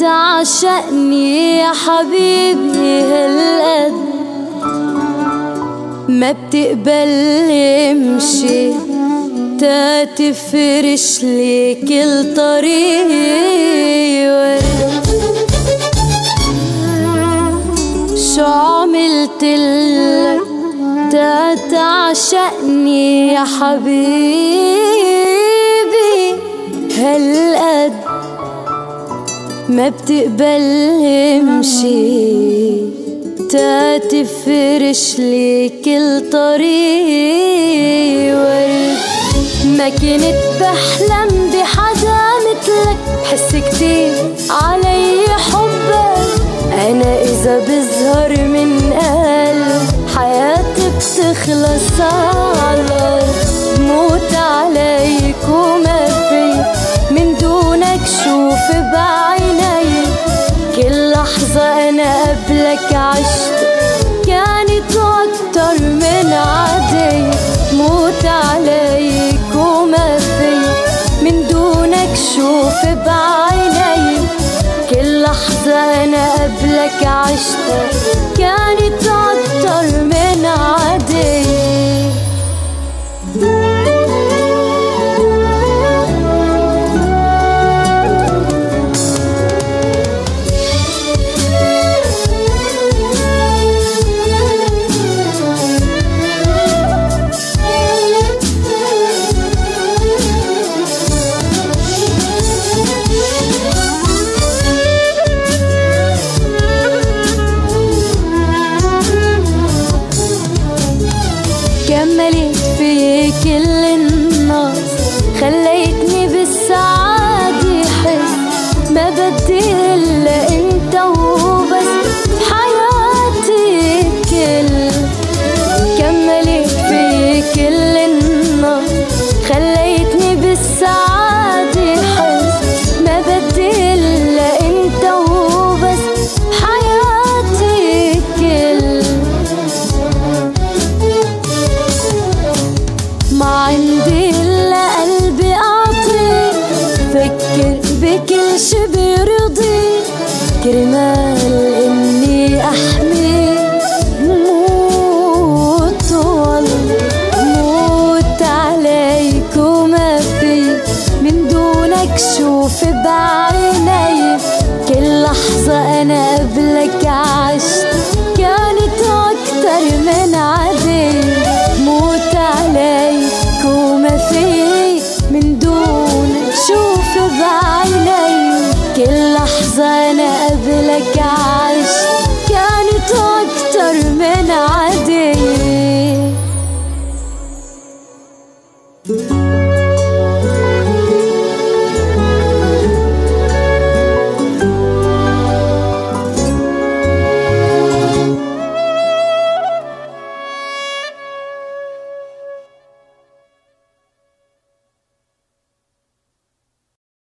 تعشقني يا حبيبي هالقد. ما بتقبل امشي تفرش لي كل طريق شو عملت لك؟ تعشقني يا حبيبي هالقد. ما بتقبل امشي تا تفرش لي كل طريق ورد ما كنت بحلم بحدا مثلك. بحس كتير علي حبك. أنا إذا بظهر من قلب حياتي بتخلص. قبلك عشت. كانت أكتر من عادي. موت عليك وما في. من دونك شوف بعيني. كل لحظة أنا قبلك عشت. كانت أكتر من عادي. كرمال إني أحمي موت موت عليك وما في من دونك شوف بعيني كل لحظة أنا قبلك عشت كانت أكتر من